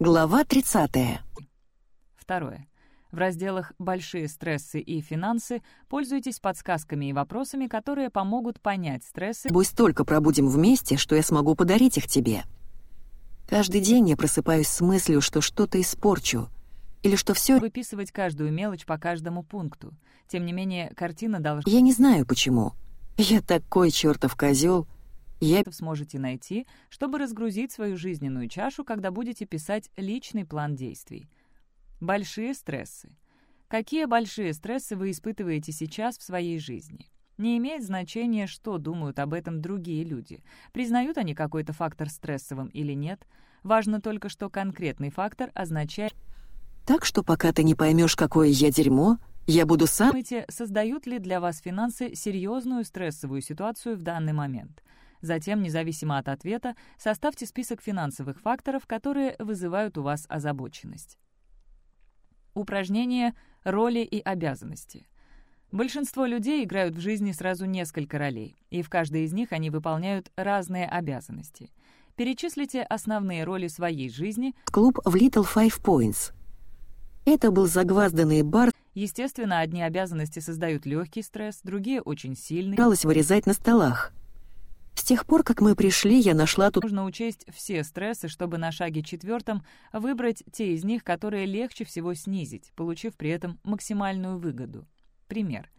Глава 30. Второе. В разделах «Большие стрессы» и «Финансы» пользуйтесь подсказками и вопросами, которые помогут понять стрессы. Пусть только пробудем вместе, что я смогу подарить их тебе. Каждый день я просыпаюсь с мыслью, что что-то испорчу, или что все. Выписывать каждую мелочь по каждому пункту. Тем не менее, картина должна... Я не знаю почему. Я такой чертов козел. Я сможете найти, чтобы разгрузить свою жизненную чашу, когда будете писать личный план действий. Большие стрессы. Какие большие стрессы вы испытываете сейчас в своей жизни? Не имеет значения, что думают об этом другие люди. Признают они какой-то фактор стрессовым или нет. Важно только, что конкретный фактор означает... Так что пока ты не поймешь, какое я дерьмо, я буду сам... Думайте, создают ли для вас финансы серьезную стрессовую ситуацию в данный момент. Затем, независимо от ответа, составьте список финансовых факторов, которые вызывают у вас озабоченность. Упражнение «Роли и обязанности». Большинство людей играют в жизни сразу несколько ролей, и в каждой из них они выполняют разные обязанности. Перечислите основные роли своей жизни. Клуб в Little Five Points. Это был загвазданный бар. Естественно, одни обязанности создают легкий стресс, другие — очень сильный. Старалась вырезать на столах. С тех пор, как мы пришли, я нашла тут... Нужно учесть все стрессы, чтобы на шаге четвертом выбрать те из них, которые легче всего снизить, получив при этом максимальную выгоду. Пример.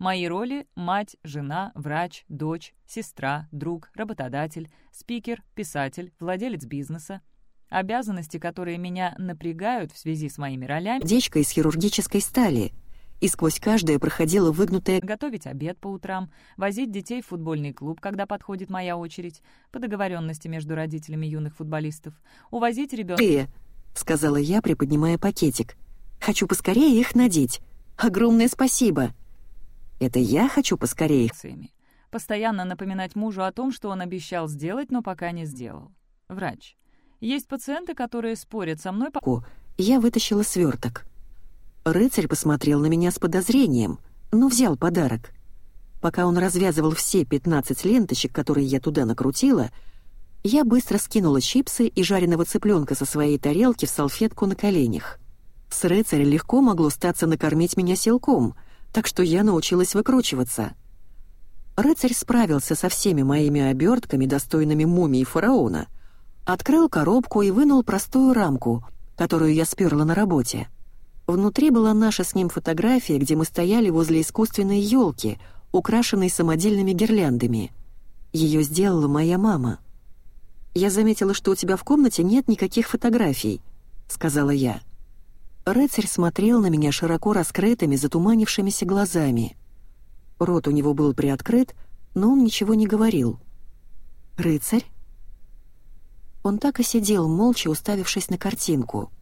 Мои роли — мать, жена, врач, дочь, сестра, друг, работодатель, спикер, писатель, владелец бизнеса. Обязанности, которые меня напрягают в связи с моими ролями... Дечка из хирургической стали — и сквозь каждое проходила выгнутая... Готовить обед по утрам, возить детей в футбольный клуб, когда подходит моя очередь, по договоренности между родителями юных футболистов, увозить ребенка... «Э», — сказала я, приподнимая пакетик. «Хочу поскорее их надеть. Огромное спасибо». «Это я хочу поскорее их...» Постоянно напоминать мужу о том, что он обещал сделать, но пока не сделал. Врач. Есть пациенты, которые спорят со мной по... Я вытащила сверток. Рыцарь посмотрел на меня с подозрением, но взял подарок. Пока он развязывал все 15 ленточек, которые я туда накрутила, я быстро скинула чипсы и жареного цыпленка со своей тарелки в салфетку на коленях. С рыцаря легко могло статься накормить меня силком, так что я научилась выкручиваться. Рыцарь справился со всеми моими обертками, достойными мумии фараона, открыл коробку и вынул простую рамку, которую я сперла на работе. Внутри была наша с ним фотография, где мы стояли возле искусственной елки, украшенной самодельными гирляндами. Ее сделала моя мама. «Я заметила, что у тебя в комнате нет никаких фотографий», — сказала я. Рыцарь смотрел на меня широко раскрытыми, затуманившимися глазами. Рот у него был приоткрыт, но он ничего не говорил. «Рыцарь?» Он так и сидел, молча уставившись на картинку —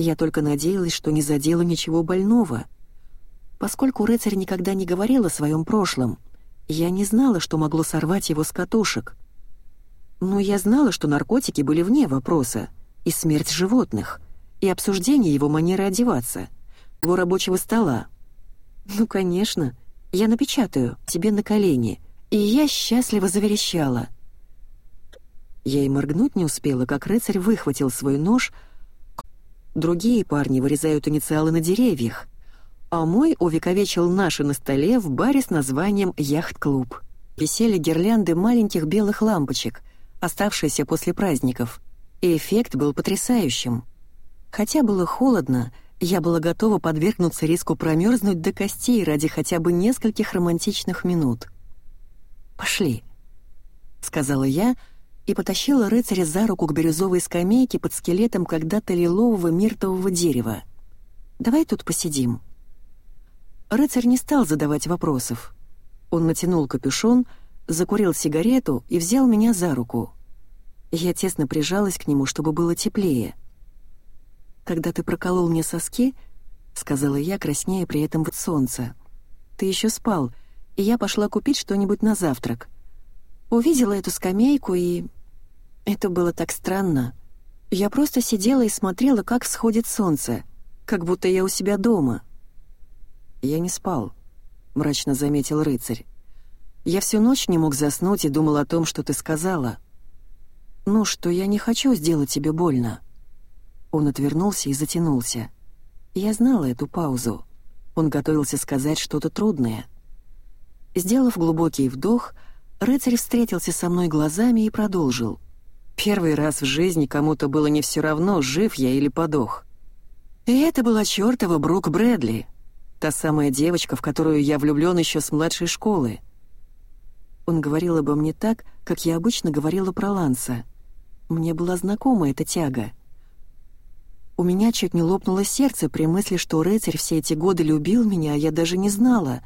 я только надеялась, что не задела ничего больного. Поскольку рыцарь никогда не говорил о своем прошлом, я не знала, что могло сорвать его с катушек. Но я знала, что наркотики были вне вопроса, и смерть животных, и обсуждение его манеры одеваться, его рабочего стола. «Ну, конечно, я напечатаю тебе на колени», и я счастливо заверещала. Я и моргнуть не успела, как рыцарь выхватил свой нож — Другие парни вырезают инициалы на деревьях, а мой увековечил наши на столе в баре с названием «Яхт-клуб». Висели гирлянды маленьких белых лампочек, оставшиеся после праздников, и эффект был потрясающим. Хотя было холодно, я была готова подвергнуться риску промерзнуть до костей ради хотя бы нескольких романтичных минут. «Пошли», — сказала я, — и потащила рыцаря за руку к бирюзовой скамейке под скелетом когда-то лилового миртового дерева. «Давай тут посидим». Рыцарь не стал задавать вопросов. Он натянул капюшон, закурил сигарету и взял меня за руку. Я тесно прижалась к нему, чтобы было теплее. «Когда ты проколол мне соски», — сказала я, краснея при этом в солнце, — «ты еще спал, и я пошла купить что-нибудь на завтрак. Увидела эту скамейку и это было так странно. Я просто сидела и смотрела, как сходит солнце, как будто я у себя дома. «Я не спал», — мрачно заметил рыцарь. «Я всю ночь не мог заснуть и думал о том, что ты сказала. Ну, что я не хочу сделать тебе больно». Он отвернулся и затянулся. Я знала эту паузу. Он готовился сказать что-то трудное. Сделав глубокий вдох, рыцарь встретился со мной глазами и продолжил. Первый раз в жизни кому-то было не все равно, жив я или подох. И это была чертова Брук Брэдли, та самая девочка, в которую я влюблен еще с младшей школы. Он говорил обо мне так, как я обычно говорила про Ланса. Мне была знакома эта тяга. У меня чуть не лопнуло сердце при мысли, что рыцарь все эти годы любил меня, а я даже не знала.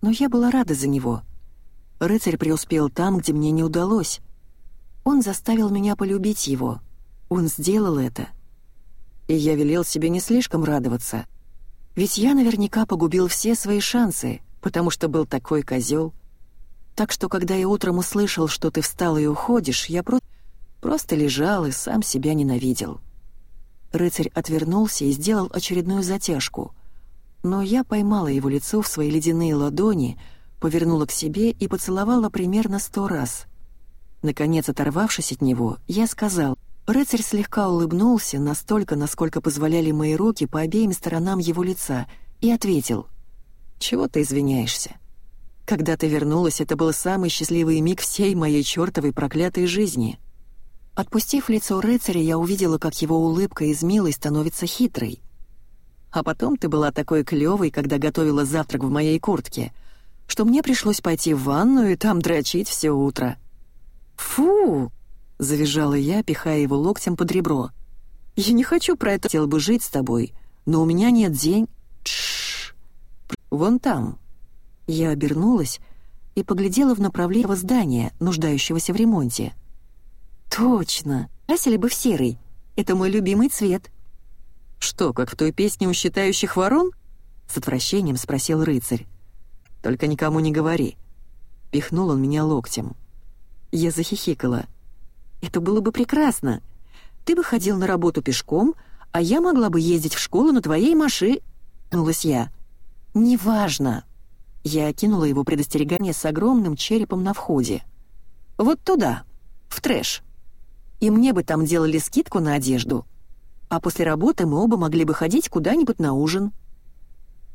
Но я была рада за него. Рыцарь преуспел там, где мне не удалось. Он заставил меня полюбить его. Он сделал это. И я велел себе не слишком радоваться. Ведь я наверняка погубил все свои шансы, потому что был такой козел. Так что, когда я утром услышал, что ты встал и уходишь, я про... просто лежал и сам себя ненавидел. Рыцарь отвернулся и сделал очередную затяжку. Но я поймала его лицо в свои ледяные ладони, повернула к себе и поцеловала примерно сто раз. Наконец, оторвавшись от него, я сказал... Рыцарь слегка улыбнулся, настолько, насколько позволяли мои руки по обеим сторонам его лица, и ответил. «Чего ты извиняешься? Когда ты вернулась, это был самый счастливый миг всей моей чертовой проклятой жизни». Отпустив лицо рыцаря, я увидела, как его улыбка из милой становится хитрой. А потом ты была такой клёвой, когда готовила завтрак в моей куртке, что мне пришлось пойти в ванную и там дрочить все утро. «Фу!» — завизжала я, пихая его локтем под ребро. «Я не хочу про это. Хотел бы жить с тобой, но у меня нет день...» Тш. «Вон там», я обернулась и поглядела в направлении здания, нуждающегося в ремонте. «Точно! Красили бы в серый. Это мой любимый цвет». «Что, как в той песне у считающих ворон?» — с отвращением спросил рыцарь. «Только никому не говори». Пихнул он меня локтем. Я захихикала. «Это было бы прекрасно. Ты бы ходил на работу пешком, а я могла бы ездить в школу на твоей машине...» — нулась я. «Неважно», я окинула его предостерегание с огромным черепом на входе. «Вот туда, в трэш. И мне бы там делали скидку на одежду. А после работы мы оба могли бы ходить куда-нибудь на ужин».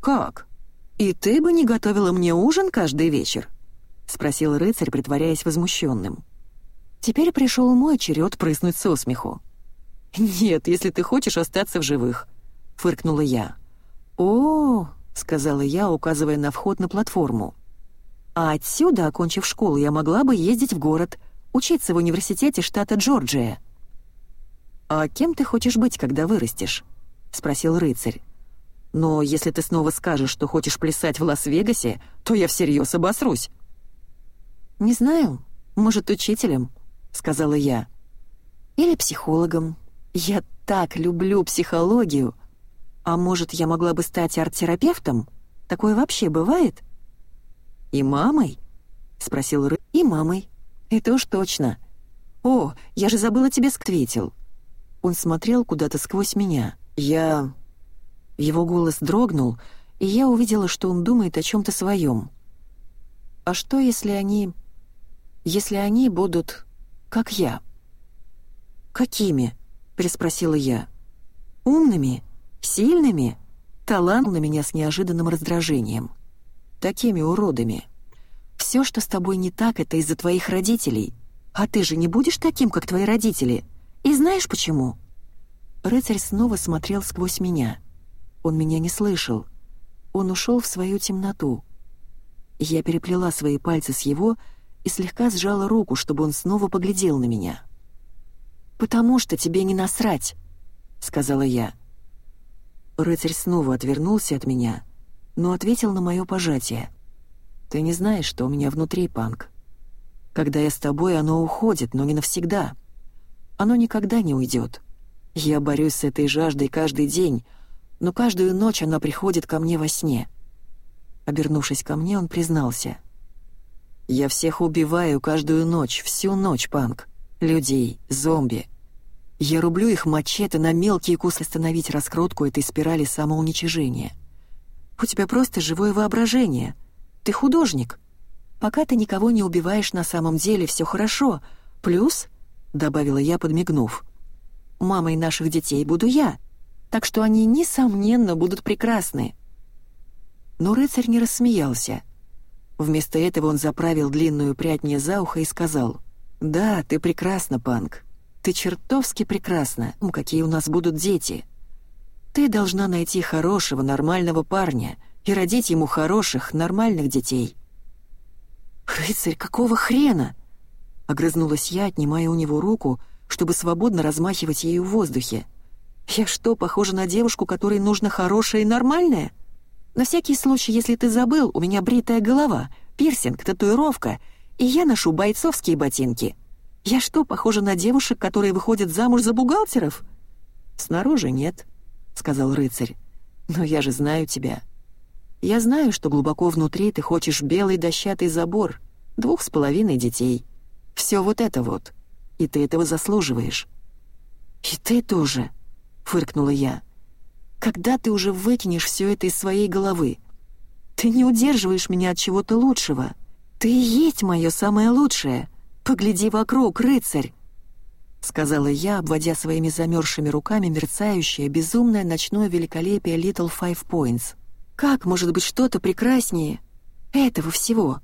«Как? И ты бы не готовила мне ужин каждый вечер?» — спросил рыцарь, притворяясь возмущенным. Теперь пришел мой черед прыснуть со смеху. «Нет, если ты хочешь остаться в живых», — фыркнула я. «О, — сказала я, указывая на вход на платформу. «А отсюда, окончив школу, я могла бы ездить в город, учиться в университете штата Джорджия». «А кем ты хочешь быть, когда вырастешь?» — спросил рыцарь. «Но если ты снова скажешь, что хочешь плясать в Лас-Вегасе, то я всерьез обосрусь». «Не знаю, может, учителем», — сказала я. «Или психологом. Я так люблю психологию», «А может, я могла бы стать арт-терапевтом? Такое вообще бывает?» «И мамой?» — спросил Ры. «И мамой. Это уж точно. О, я же забыла тебе сквитил». Он смотрел куда-то сквозь меня. «Я...» Его голос дрогнул, и я увидела, что он думает о чем-то своем. «А что, если они... если они будут... как я?» «Какими?» — переспросила я. «Умными?» Сильными? Талант на меня с неожиданным раздражением. Такими уродами. Все, что с тобой не так, это из-за твоих родителей. А ты же не будешь таким, как твои родители. И знаешь почему?» Рыцарь снова смотрел сквозь меня. Он меня не слышал. Он ушел в свою темноту. Я переплела свои пальцы с его и слегка сжала руку, чтобы он снова поглядел на меня. «Потому что тебе не насрать», — сказала я. Рыцарь снова отвернулся от меня, но ответил на мое пожатие. «Ты не знаешь, что у меня внутри, Панк. Когда я с тобой, оно уходит, но не навсегда. Оно никогда не уйдет. Я борюсь с этой жаждой каждый день, но каждую ночь она приходит ко мне во сне». Обернувшись ко мне, он признался. «Я всех убиваю каждую ночь, всю ночь, Панк. Людей, зомби, я рублю их мачете на мелкие куски остановить раскрутку этой спирали самоуничижения. У тебя просто живое воображение. Ты художник. Пока ты никого не убиваешь на самом деле, все хорошо. Плюс, — добавила я, подмигнув, — мамой наших детей буду я, так что они, несомненно, будут прекрасны». Но рыцарь не рассмеялся. Вместо этого он заправил длинную прядь мне за ухо и сказал, «Да, ты прекрасна, Панк. Ты чертовски прекрасна. Какие у нас будут дети. Ты должна найти хорошего, нормального парня и родить ему хороших, нормальных детей». «Рыцарь, какого хрена?» — огрызнулась я, отнимая у него руку, чтобы свободно размахивать ею в воздухе. «Я что, похожа на девушку, которой нужно хорошее и нормальное?» На всякий случай, если ты забыл, у меня бритая голова, пирсинг, татуировка, и я ношу бойцовские ботинки. Я что, похожа на девушек, которые выходят замуж за бухгалтеров?» «Снаружи нет», — сказал рыцарь. «Но я же знаю тебя. Я знаю, что глубоко внутри ты хочешь белый дощатый забор, двух с половиной детей. Все вот это вот. И ты этого заслуживаешь». «И ты тоже», — фыркнула я. Когда ты уже выкинешь все это из своей головы? Ты не удерживаешь меня от чего-то лучшего. Ты и есть мое самое лучшее. Погляди вокруг, рыцарь!» Сказала я, обводя своими замерзшими руками мерцающее, безумное ночное великолепие Little Five Points. «Как может быть что-то прекраснее этого всего?»